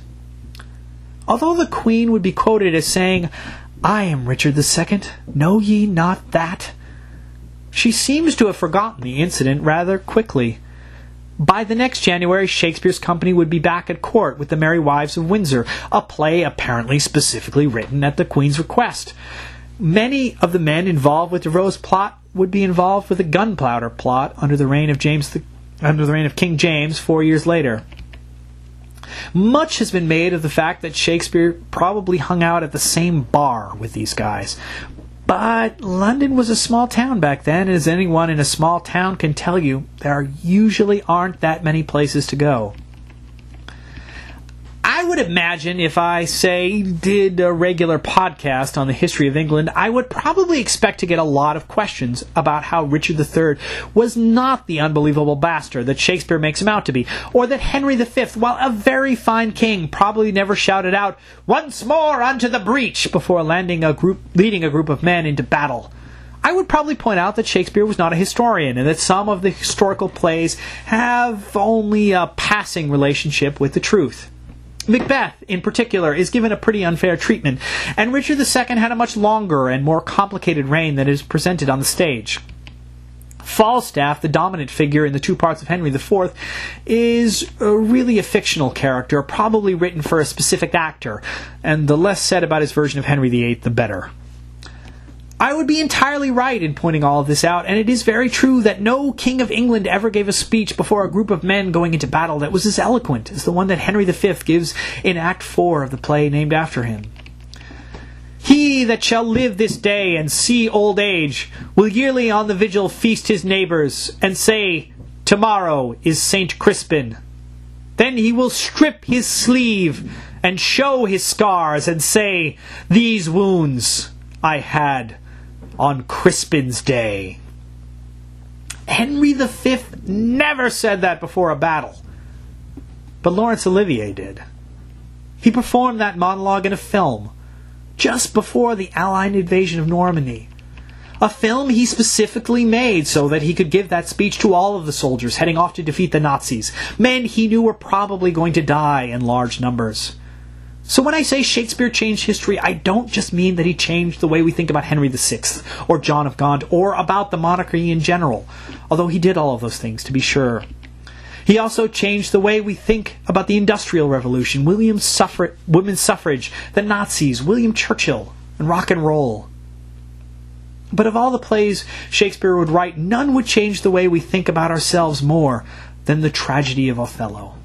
[SPEAKER 1] Although the Queen would be quoted as saying, I am Richard II, know ye not that? She seems to have forgotten the incident rather quickly. By the next January, Shakespeare's company would be back at court with The Merry Wives of Windsor, a play apparently specifically written at the Queen's request. Many of the men involved with the Rose plot would be involved with the gunpowder plot under the reign of James the, under the reign of King James four years later. Much has been made of the fact that Shakespeare probably hung out at the same bar with these guys. But London was a small town back then, as anyone in a small town can tell you, there usually aren't that many places to go. Would imagine if I, say, did a regular podcast on the history of England, I would probably expect to get a lot of questions about how Richard III was not the unbelievable bastard that Shakespeare makes him out to be, or that Henry V, while a very fine king, probably never shouted out, Once more unto the breach, before landing a group, leading a group of men into battle. I would probably point out that Shakespeare was not a historian and that some of the historical plays have only a passing relationship with the truth. Macbeth, in particular, is given a pretty unfair treatment, and Richard II had a much longer and more complicated reign than is presented on the stage. Falstaff, the dominant figure in the two parts of Henry IV, is really a fictional character, probably written for a specific actor, and the less said about his version of Henry VIII, the better. I would be entirely right in pointing all of this out, and it is very true that no King of England ever gave a speech before a group of men going into battle that was as eloquent as the one that Henry V gives in Act 4 of the play named after him. He that shall live this day and see old age will yearly on the vigil feast his neighbors and say, Tomorrow is Saint Crispin. Then he will strip his sleeve and show his scars and say, These wounds I had on Crispin's Day. Henry V never said that before a battle, but Laurence Olivier did. He performed that monologue in a film just before the Allied invasion of Normandy. A film he specifically made so that he could give that speech to all of the soldiers heading off to defeat the Nazis, men he knew were probably going to die in large numbers. So when I say Shakespeare changed history, I don't just mean that he changed the way we think about Henry VI or John of Gaunt or about the monarchy in general, although he did all of those things to be sure. He also changed the way we think about the Industrial Revolution, William suffrage, women's suffrage, the Nazis, William Churchill, and rock and roll. But of all the plays Shakespeare would write, none would change the way we think about ourselves more than the tragedy of Othello.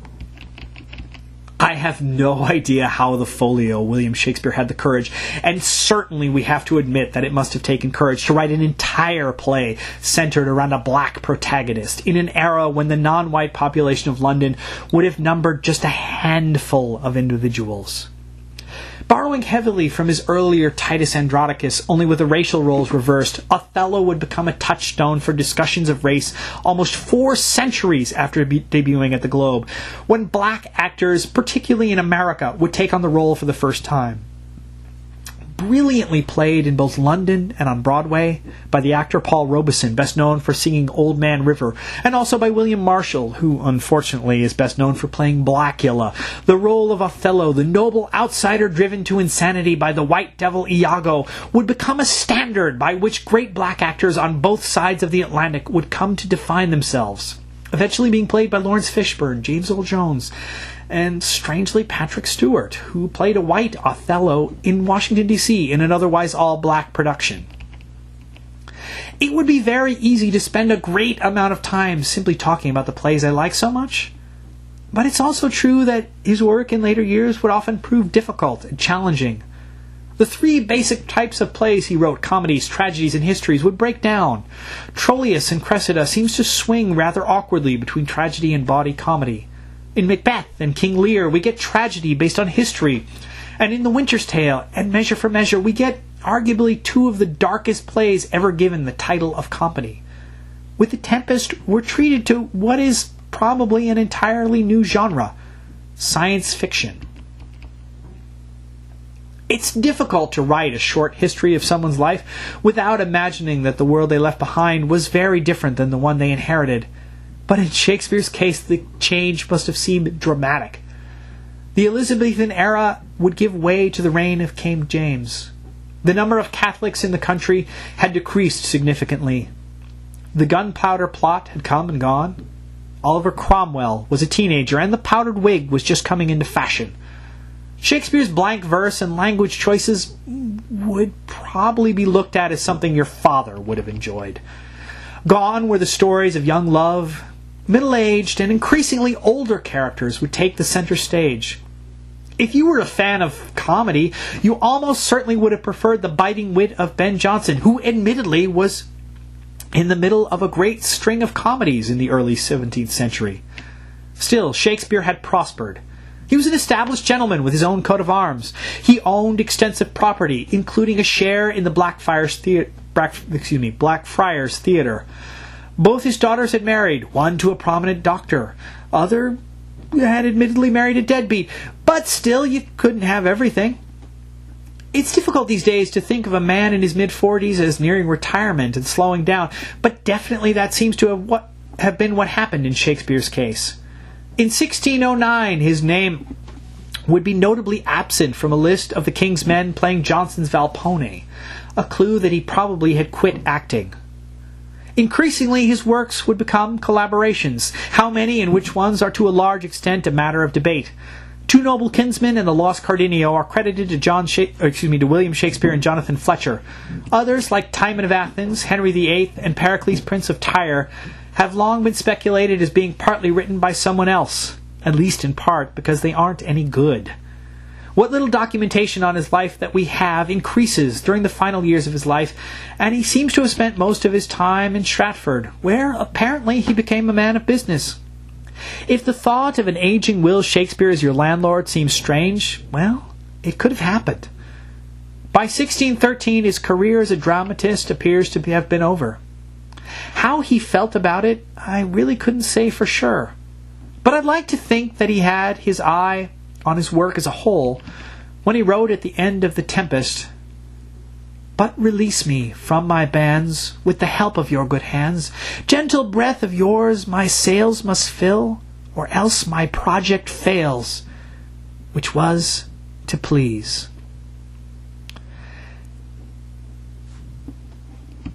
[SPEAKER 1] I have no idea how the folio William Shakespeare had the courage, and certainly we have to admit that it must have taken courage to write an entire play centered around a black protagonist in an era when the non white population of London would have numbered just a handful of individuals. Borrowing heavily from his earlier Titus Andronicus, only with the racial roles reversed, Othello would become a touchstone for discussions of race almost four centuries after debuting at the Globe, when black actors, particularly in America, would take on the role for the first time brilliantly played in both London and on Broadway by the actor Paul Robeson, best known for singing Old Man River, and also by William Marshall, who unfortunately is best known for playing Blacula, the role of Othello, the noble outsider driven to insanity by the white devil Iago, would become a standard by which great black actors on both sides of the Atlantic would come to define themselves. Eventually being played by Laurence Fishburne, James Earl Jones, and strangely Patrick Stewart, who played a white Othello in Washington, D.C. in an otherwise all black production. It would be very easy to spend a great amount of time simply talking about the plays I like so much. But it's also true that his work in later years would often prove difficult and challenging. The three basic types of plays he wrote, comedies, tragedies, and histories, would break down. Troilus and Cressida seems to swing rather awkwardly between tragedy and bawdy comedy. In Macbeth and King Lear, we get tragedy based on history. And in The Winter's Tale and Measure for Measure, we get arguably two of the darkest plays ever given the title of comedy. With The Tempest, we're treated to what is probably an entirely new genre science fiction. It's difficult to write a short history of someone's life without imagining that the world they left behind was very different than the one they inherited. But in Shakespeare's case, the change must have seemed dramatic. The Elizabethan era would give way to the reign of King James. The number of Catholics in the country had decreased significantly. The gunpowder plot had come and gone. Oliver Cromwell was a teenager, and the powdered wig was just coming into fashion. Shakespeare's blank verse and language choices would probably be looked at as something your father would have enjoyed. Gone were the stories of young love, middle aged and increasingly older characters would take the center stage. If you were a fan of comedy, you almost certainly would have preferred the biting wit of Ben Jonson, who admittedly was in the middle of a great string of comedies in the early 17th century. Still, Shakespeare had prospered. He was an established gentleman with his own coat of arms. He owned extensive property, including a share in the Blackfriars Theatre, excuse me, Blackfriars Theatre. Both his daughters had married, one to a prominent doctor, other had admittedly married a deadbeat, but still you couldn't have everything. It's difficult these days to think of a man in his mid 40s as nearing retirement and slowing down, but definitely that seems to have what have been what happened in Shakespeare's case. In 1609, his name would be notably absent from a list of the king's men playing Jonson's Volpone, a clue that he probably had quit acting. Increasingly, his works would become collaborations. How many and which ones are to a large extent a matter of debate. Two Noble Kinsmen and The Lost Cardenio are credited to John Sha- excuse me to William Shakespeare and Jonathan Fletcher. Others, like Timon of Athens, Henry VIII, and Pericles, Prince of Tyre, have long been speculated as being partly written by someone else, at least in part because they aren't any good. What little documentation on his life that we have increases during the final years of his life, and he seems to have spent most of his time in Stratford, where apparently he became a man of business. If the thought of an aging Will Shakespeare as your landlord seems strange, well, it could have happened. By 1613, his career as a dramatist appears to have been over. How he felt about it, I really couldn't say for sure. But I'd like to think that he had his eye on his work as a whole when he wrote at the end of The Tempest But release me from my bands with the help of your good hands. Gentle breath of yours my sails must fill, or else my project fails, which was to please.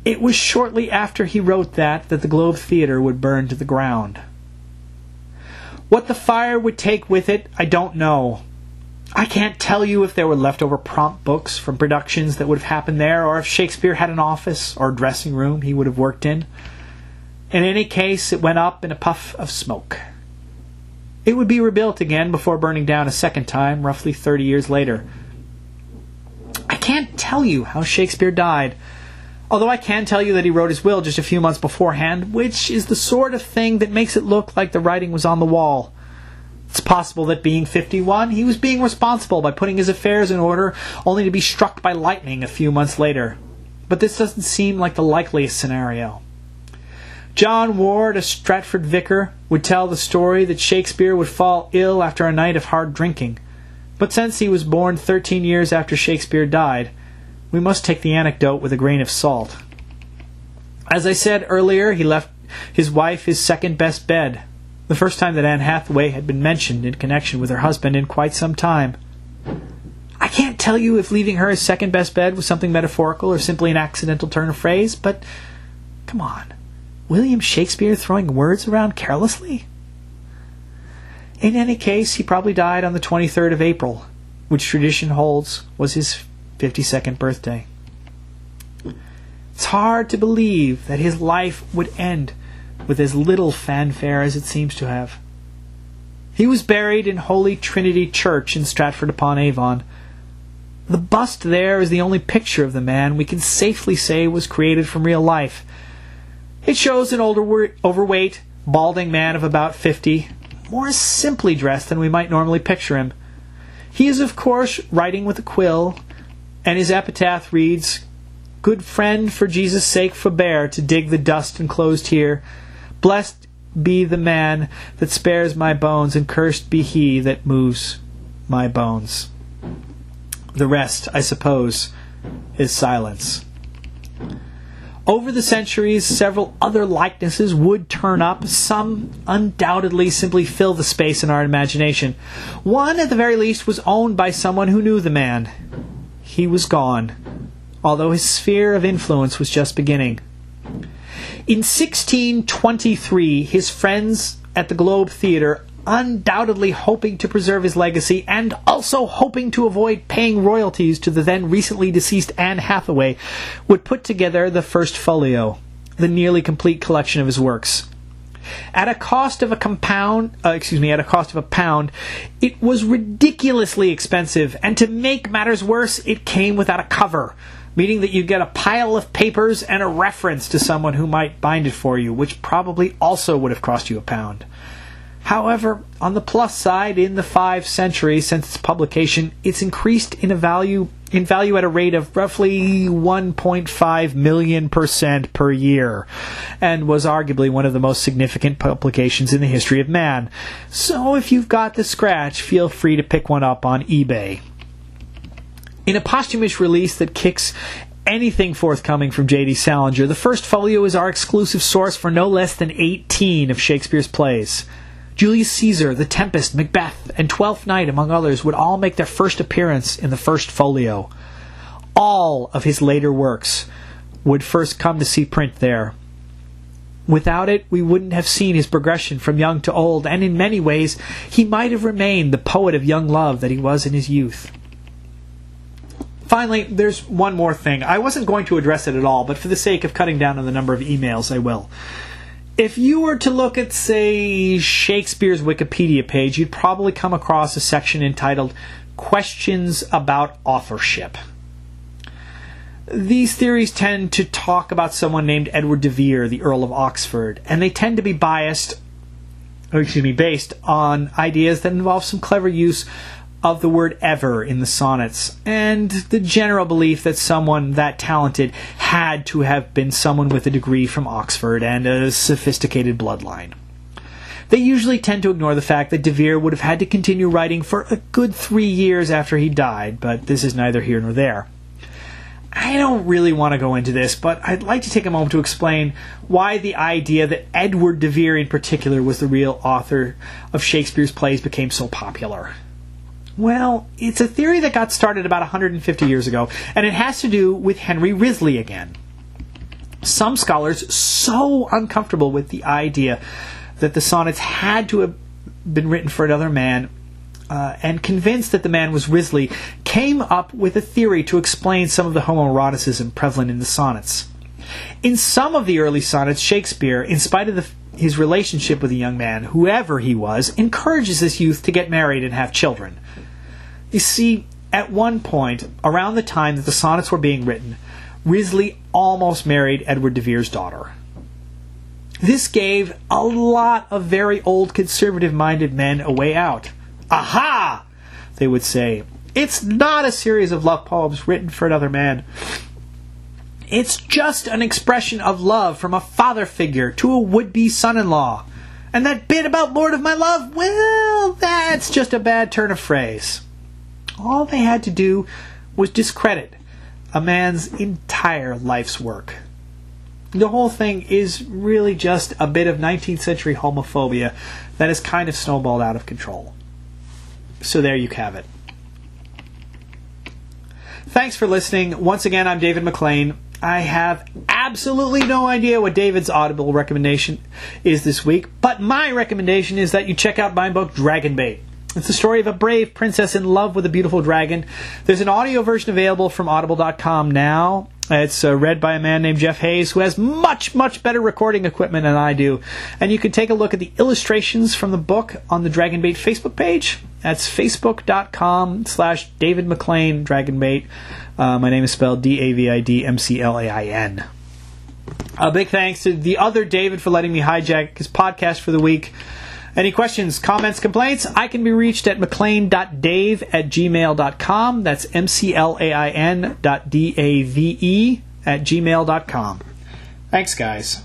[SPEAKER 1] It was shortly after he wrote that that the Globe Theatre would burn to the ground. What the fire would take with it, I don't know. I can't tell you if there were leftover prompt books from productions that would have happened there, or if Shakespeare had an office or dressing room he would have worked in. In any case, it went up in a puff of smoke. It would be rebuilt again before burning down a second time, roughly 30 years later. I can't tell you how Shakespeare died, although I can tell you that he wrote his will just a few months beforehand, which is the sort of thing that makes it look like the writing was on the wall. It's possible that being 51, he was being responsible by putting his affairs in order, only to be struck by lightning a few months later. But this doesn't seem like the likeliest scenario. John Ward, a Stratford vicar, would tell the story that Shakespeare would fall ill after a night of hard drinking. But since he was born 13 years after Shakespeare died, we must take the anecdote with a grain of salt. As I said earlier, he left his wife his second best bed, the first time that Anne Hathaway had been mentioned in connection with her husband in quite some time. I can't tell you if leaving her his second best bed was something metaphorical or simply an accidental turn of phrase, but come on. William Shakespeare throwing words around carelessly? In any case, he probably died on the 23rd of April, which tradition holds was his 52nd birthday. It's hard to believe that his life would end with as little fanfare as it seems to have. He was buried in Holy Trinity Church in Stratford upon Avon. The bust there is the only picture of the man we can safely say was created from real life. It shows an older, overweight, balding man of about fifty, more simply dressed than we might normally picture him. He is, of course, writing with a quill, and his epitaph reads, Good friend, for Jesus' sake forbear to dig the dust enclosed here. Blessed be the man that spares my bones, and cursed be he that moves my bones. The rest, I suppose, is silence. Over the centuries, several other likenesses would turn up. Some undoubtedly simply fill the space in our imagination. One, at the very least, was owned by someone who knew the man. He was gone, although his sphere of influence was just beginning. In 1623, his friends at the Globe Theatre, undoubtedly hoping to preserve his legacy and also hoping to avoid paying royalties to the then recently deceased Anne Hathaway, would put together the first folio, the nearly complete collection of his works. At a cost of a compound, uh, excuse me, at a cost of a pound, it was ridiculously expensive, and to make matters worse, it came without a cover meaning that you get a pile of papers and a reference to someone who might bind it for you, which probably also would have cost you a pound. However, on the plus side, in the five centuries since its publication, it's increased in a value in value at a rate of roughly 1.5 million percent per year, and was arguably one of the most significant publications in the history of man. So if you've got the scratch, feel free to pick one up on eBay. In a posthumous release that kicks anything forthcoming from J.D. Salinger, the first folio is our exclusive source for no less than 18 of Shakespeare's plays. Julius Caesar, The Tempest, Macbeth, and Twelfth Night, among others, would all make their first appearance in the first folio. All of his later works would first come to see print there. Without it, we wouldn't have seen his progression from young to old, and in many ways, he might have remained the poet of young love that he was in his youth. Finally, there's one more thing. I wasn't going to address it at all, but for the sake of cutting down on the number of emails, I will. If you were to look at, say, Shakespeare's Wikipedia page, you'd probably come across a section entitled Questions About Authorship. These theories tend to talk about someone named Edward de Vere, the Earl of Oxford, and they tend to be biased, or excuse me, based on ideas that involve some clever use of the word ever in the sonnets, and the general belief that someone that talented had to have been someone with a degree from Oxford and a sophisticated bloodline. They usually tend to ignore the fact that De Vere would have had to continue writing for a good three years after he died, but this is neither here nor there. I don't really want to go into this, but I'd like to take a moment to explain why the idea that Edward de Vere in particular was the real author of Shakespeare's plays became so popular. Well, it's a theory that got started about 150 years ago, and it has to do with Henry Wriothesley again. Some scholars, so uncomfortable with the idea that the sonnets had to have been written for another man, uh, and convinced that the man was Wriothesley, came up with a theory to explain some of the homoeroticism prevalent in the sonnets. In some of the early sonnets, Shakespeare, in spite of the his relationship with a young man, whoever he was, encourages this youth to get married and have children. You see, at one point, around the time that the sonnets were being written, Wriothesley almost married Edward de Vere's daughter. This gave a lot of very old conservative minded men a way out. Aha! They would say, It's not a series of love poems written for another man. It's just an expression of love from a father figure to a would be son in law. And that bit about Lord of my love, well, that's just a bad turn of phrase. All they had to do was discredit a man's entire life's work. The whole thing is really just a bit of 19th century homophobia that has kind of snowballed out of control. So there you have it. Thanks for listening. Once again, I'm David McLain. I have absolutely no idea what David's Audible recommendation is this week, but my recommendation is that you check out my book, Dragon Dragonbait. It's the story of a brave princess in love with a beautiful dragon. There's an audio version available from audible.com now. It's uh, read by a man named Jeff Hayes who has much, much better recording equipment than I do. And you can take a look at the illustrations from the book on the Dragonbait Facebook page. That's facebook.com slash David McLain Dragonbait. Uh, my name is spelled D A V I D M C L A I N. A big thanks to the other David for letting me hijack his podcast for the week. Any questions, comments, complaints? I can be reached at mclain.dave at gmail.com. That's M-C-L-A-I-N dot D-A-V-E at gmail.com. Thanks, guys.